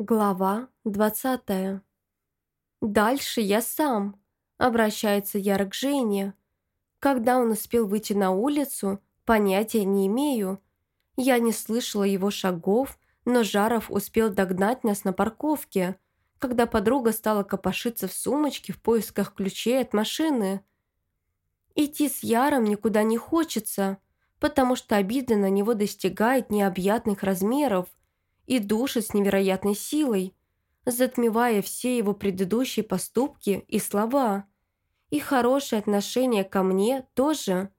Глава двадцатая. «Дальше я сам», — обращается Яра к Жене. Когда он успел выйти на улицу, понятия не имею. Я не слышала его шагов, но Жаров успел догнать нас на парковке, когда подруга стала копошиться в сумочке в поисках ключей от машины. Идти с Яром никуда не хочется, потому что обида на него достигает необъятных размеров, и душит с невероятной силой, затмевая все его предыдущие поступки и слова. И хорошее отношение ко мне тоже.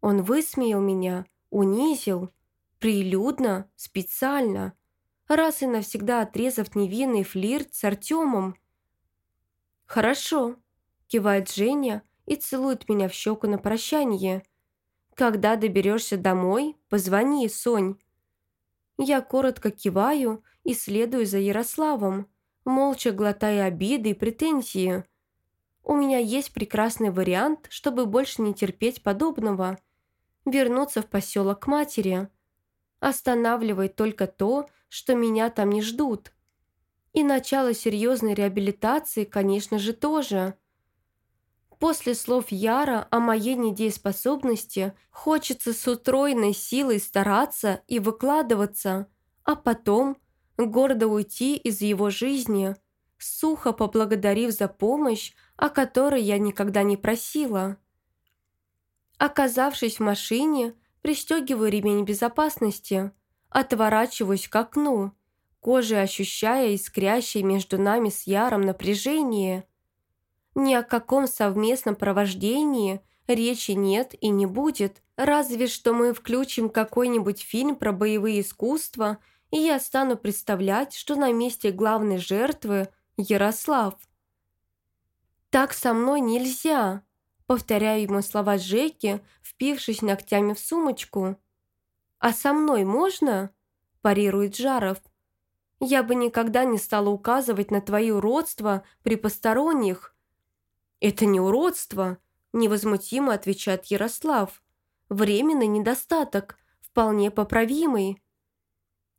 Он высмеял меня, унизил, прилюдно, специально, раз и навсегда отрезав невинный флирт с Артемом. «Хорошо», – кивает Женя и целует меня в щеку на прощание. «Когда доберешься домой, позвони, Сонь». Я коротко киваю и следую за Ярославом, молча глотая обиды и претензии. У меня есть прекрасный вариант, чтобы больше не терпеть подобного. Вернуться в поселок к матери. Останавливает только то, что меня там не ждут. И начало серьезной реабилитации, конечно же, тоже – После слов Яра о моей недееспособности хочется с утроенной силой стараться и выкладываться, а потом гордо уйти из его жизни, сухо поблагодарив за помощь, о которой я никогда не просила. Оказавшись в машине, пристегиваю ремень безопасности, отворачиваюсь к окну, кожей ощущая искрящее между нами с Яром напряжение – ни о каком совместном провождении речи нет и не будет, разве что мы включим какой-нибудь фильм про боевые искусства, и я стану представлять, что на месте главной жертвы Ярослав. «Так со мной нельзя», — повторяю ему слова Жеки, впившись ногтями в сумочку. «А со мной можно?» – парирует Жаров. «Я бы никогда не стала указывать на твое уродство при посторонних», «Это не уродство», – невозмутимо отвечает Ярослав. «Временный недостаток, вполне поправимый».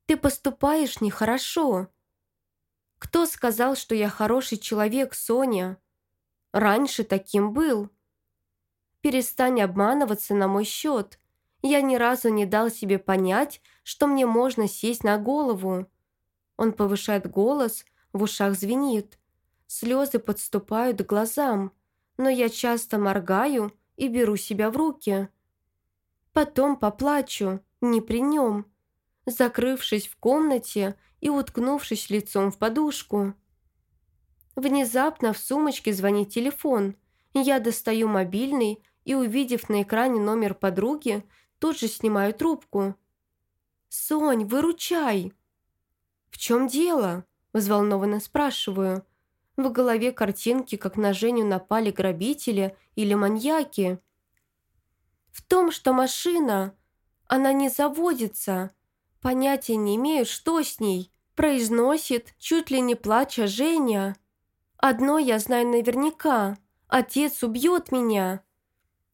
«Ты поступаешь нехорошо». «Кто сказал, что я хороший человек, Соня?» «Раньше таким был». «Перестань обманываться на мой счет. Я ни разу не дал себе понять, что мне можно сесть на голову». Он повышает голос, в ушах звенит. Слезы подступают к глазам, но я часто моргаю и беру себя в руки. Потом поплачу, не при нем, закрывшись в комнате и уткнувшись лицом в подушку. Внезапно в сумочке звонит телефон. Я достаю мобильный и, увидев на экране номер подруги, тут же снимаю трубку. «Сонь, выручай!» «В чем дело?» – взволнованно спрашиваю. В голове картинки, как на Женю напали грабители или маньяки. В том, что машина, она не заводится. Понятия не имею, что с ней. Произносит, чуть ли не плача Женя. Одно я знаю наверняка. Отец убьет меня.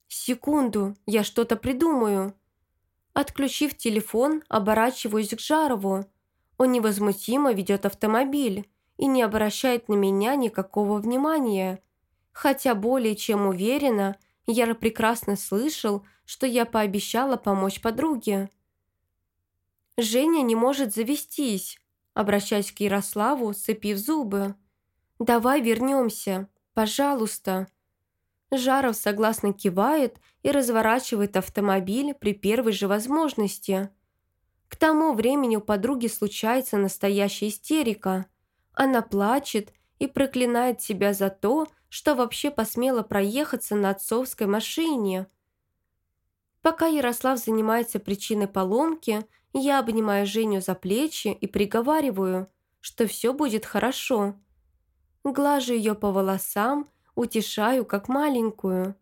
Секунду, я что-то придумаю. Отключив телефон, оборачиваюсь к Жарову. Он невозмутимо ведет автомобиль и не обращает на меня никакого внимания. Хотя более чем уверена, я прекрасно слышал, что я пообещала помочь подруге. «Женя не может завестись», обращаясь к Ярославу, сцепив зубы. «Давай вернемся, пожалуйста». Жаров согласно кивает и разворачивает автомобиль при первой же возможности. К тому времени у подруги случается настоящая истерика – она плачет и проклинает себя за то, что вообще посмела проехаться на отцовской машине. Пока Ярослав занимается причиной поломки, я обнимаю Женю за плечи и приговариваю, что все будет хорошо. Глажу ее по волосам, утешаю, как маленькую.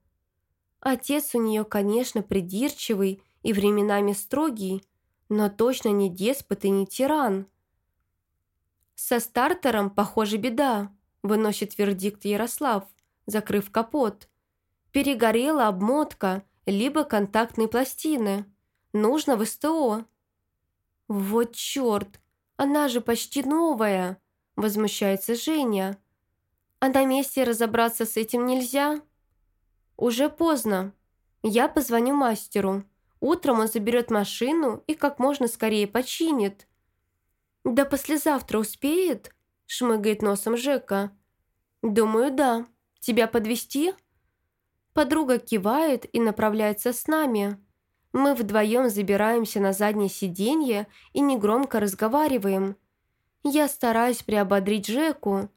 Отец у нее, конечно, придирчивый и временами строгий, но точно не деспот и не тиран. «Со стартером, похоже, беда», – выносит вердикт Ярослав, закрыв капот. «Перегорела обмотка, либо контактные пластины. Нужно в СТО». «Вот черт! Она же почти новая!» – возмущается Женя. «А на месте разобраться с этим нельзя?» «Уже поздно. Я позвоню мастеру. Утром он заберет машину и как можно скорее починит». «Да послезавтра успеет?» – шмыгает носом Жека. «Думаю, да. Тебя подвести? Подруга кивает и направляется с нами. Мы вдвоем забираемся на заднее сиденье и негромко разговариваем. Я стараюсь приободрить Жеку.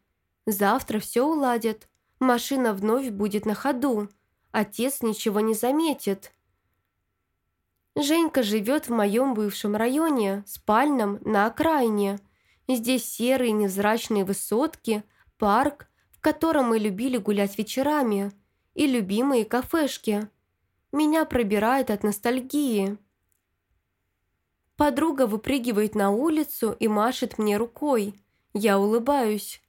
Завтра все уладят. Машина вновь будет на ходу. Отец ничего не заметит. Женька живет в моем бывшем районе, спальном, на окраине. Здесь серые невзрачные высотки, парк, в котором мы любили гулять вечерами, и любимые кафешки – меня пробирает от ностальгии. Подруга выпрыгивает на улицу и машет мне рукой. Я улыбаюсь.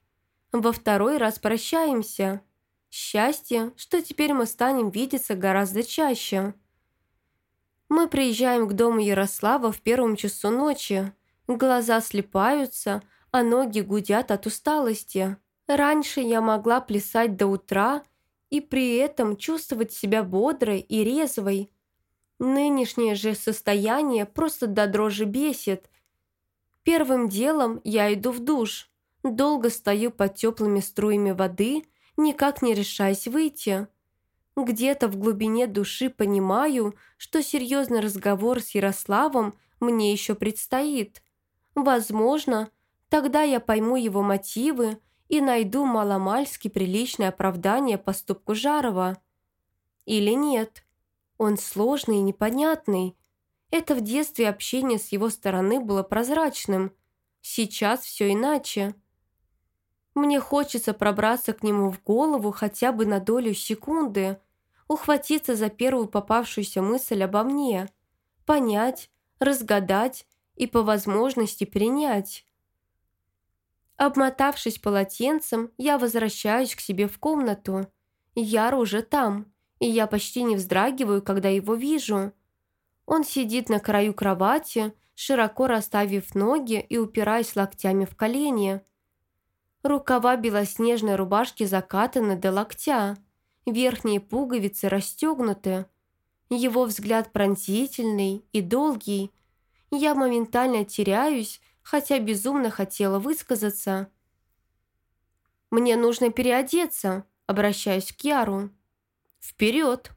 Во второй раз прощаемся. Счастье, что теперь мы станем видеться гораздо чаще. Мы приезжаем к дому Ярослава в первом часу ночи. Глаза слепаются, а ноги гудят от усталости. Раньше я могла плясать до утра – и при этом чувствовать себя бодрой и резвой. Нынешнее же состояние просто до дрожи бесит. Первым делом я иду в душ, долго стою под теплыми струями воды, никак не решаясь выйти. Где-то в глубине души понимаю, что серьезный разговор с Ярославом мне еще предстоит. Возможно, тогда я пойму его мотивы, и найду маломальски приличное оправдание поступку Жарова. Или нет. Он сложный и непонятный. Это в детстве общение с его стороны было прозрачным. Сейчас все иначе. Мне хочется пробраться к нему в голову хотя бы на долю секунды, ухватиться за первую попавшуюся мысль обо мне, понять, разгадать и по возможности принять. Обмотавшись полотенцем, я возвращаюсь к себе в комнату. Яр уже там, и я почти не вздрагиваю, когда его вижу. Он сидит на краю кровати, широко расставив ноги и упираясь локтями в колени. Рукава белоснежной рубашки закатаны до локтя, верхние пуговицы расстегнуты. Его взгляд пронзительный и долгий. Я моментально теряюсь, хотя безумно хотела высказаться. «Мне нужно переодеться», – обращаюсь к Яру. «Вперед!»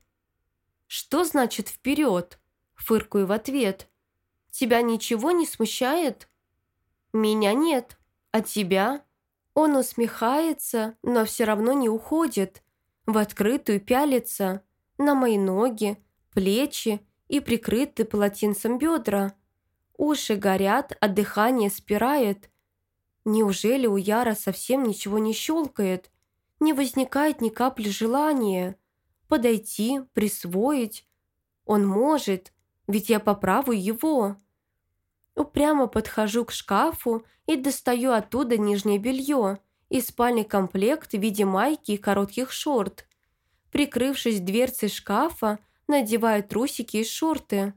«Что значит «вперед»?» – фыркаю в ответ. «Тебя ничего не смущает?» «Меня нет. А тебя?» Он усмехается, но все равно не уходит. В открытую пялится. На мои ноги, плечи и прикрыты полотенцем бедра. Уши горят, а дыхание спирает. Неужели у Яра совсем ничего не щелкает? Не возникает ни капли желания? Подойти, присвоить? Он может, ведь я по праву его. Упрямо подхожу к шкафу и достаю оттуда нижнее белье и спальный комплект в виде майки и коротких шорт. Прикрывшись дверцей шкафа, надеваю трусики и шорты.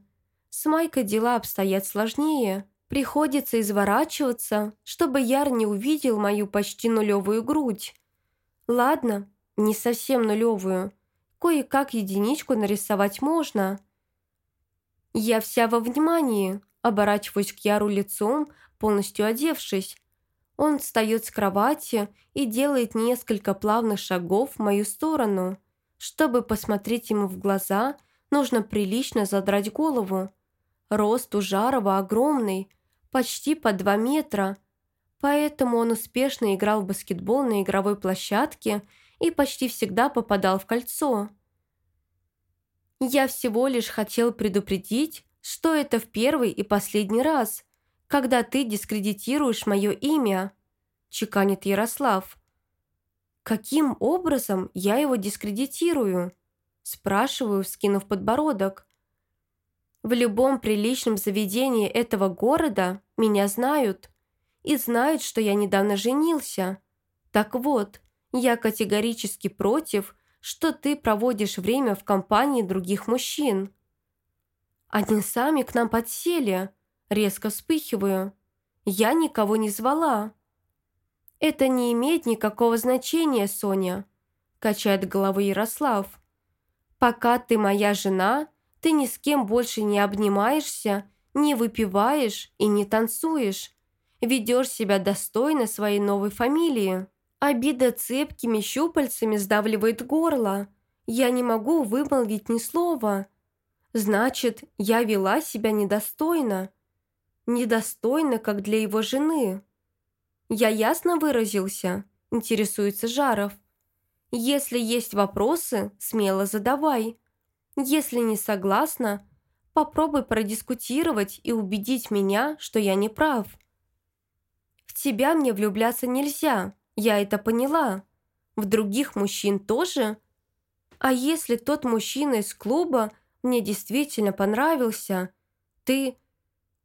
С Майкой дела обстоят сложнее. Приходится изворачиваться, чтобы Яр не увидел мою почти нулевую грудь. Ладно, не совсем нулевую. Кое-как единичку нарисовать можно. Я вся во внимании, оборачиваюсь к Яру лицом, полностью одевшись. Он встает с кровати и делает несколько плавных шагов в мою сторону. Чтобы посмотреть ему в глаза, нужно прилично задрать голову. Рост у Жарова огромный, почти по 2 метра, поэтому он успешно играл в баскетбол на игровой площадке и почти всегда попадал в кольцо. Я всего лишь хотел предупредить, что это в первый и последний раз, когда ты дискредитируешь мое имя, чеканит Ярослав. Каким образом я его дискредитирую? Спрашиваю, скинув подбородок. В любом приличном заведении этого города меня знают. И знают, что я недавно женился. Так вот, я категорически против, что ты проводишь время в компании других мужчин. Они сами к нам подсели. Резко вспыхиваю. Я никого не звала». «Это не имеет никакого значения, Соня», – качает головой Ярослав. «Пока ты моя жена, ты ни с кем больше не обнимаешься, не выпиваешь и не танцуешь. Ведешь себя достойно своей новой фамилии. Обида цепкими щупальцами сдавливает горло. Я не могу вымолвить ни слова. Значит, я вела себя недостойно. Недостойно, как для его жены. Я ясно выразился, интересуется Жаров. Если есть вопросы, смело задавай. Если не согласна, попробуй продискутировать и убедить меня, что я не прав. В тебя мне влюбляться нельзя, я это поняла. В других мужчин тоже? А если тот мужчина из клуба мне действительно понравился, ты...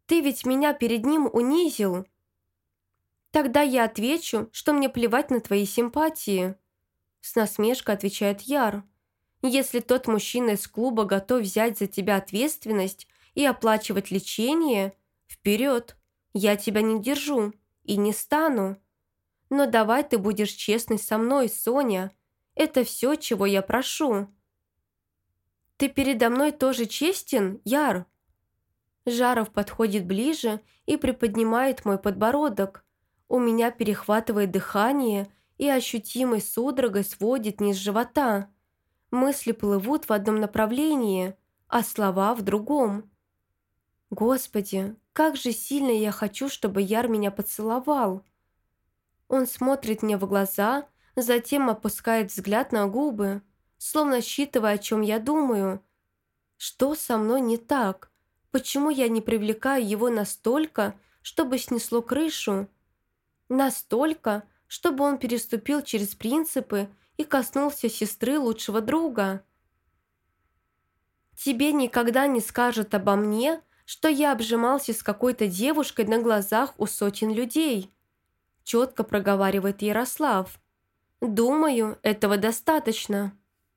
Ты ведь меня перед ним унизил. Тогда я отвечу, что мне плевать на твои симпатии. С насмешкой отвечает Яр. Если тот мужчина из клуба готов взять за тебя ответственность и оплачивать лечение, вперед, я тебя не держу и не стану. Но давай ты будешь честной со мной, Соня. Это все, чего я прошу. Ты передо мной тоже честен, Яр? Жаров подходит ближе и приподнимает мой подбородок. У меня перехватывает дыхание и ощутимой судорогой сводит низ живота. Мысли плывут в одном направлении, а слова в другом. Господи, как же сильно я хочу, чтобы Яр меня поцеловал. Он смотрит мне в глаза, затем опускает взгляд на губы, словно считывая, о чем я думаю. Что со мной не так? Почему я не привлекаю его настолько, чтобы снесло крышу? Настолько, чтобы он переступил через принципы и коснулся сестры лучшего друга. Тебе никогда не скажут обо мне, что я обжимался с какой-то девушкой на глазах у сотен людей. Четко проговаривает Ярослав. Думаю, этого достаточно.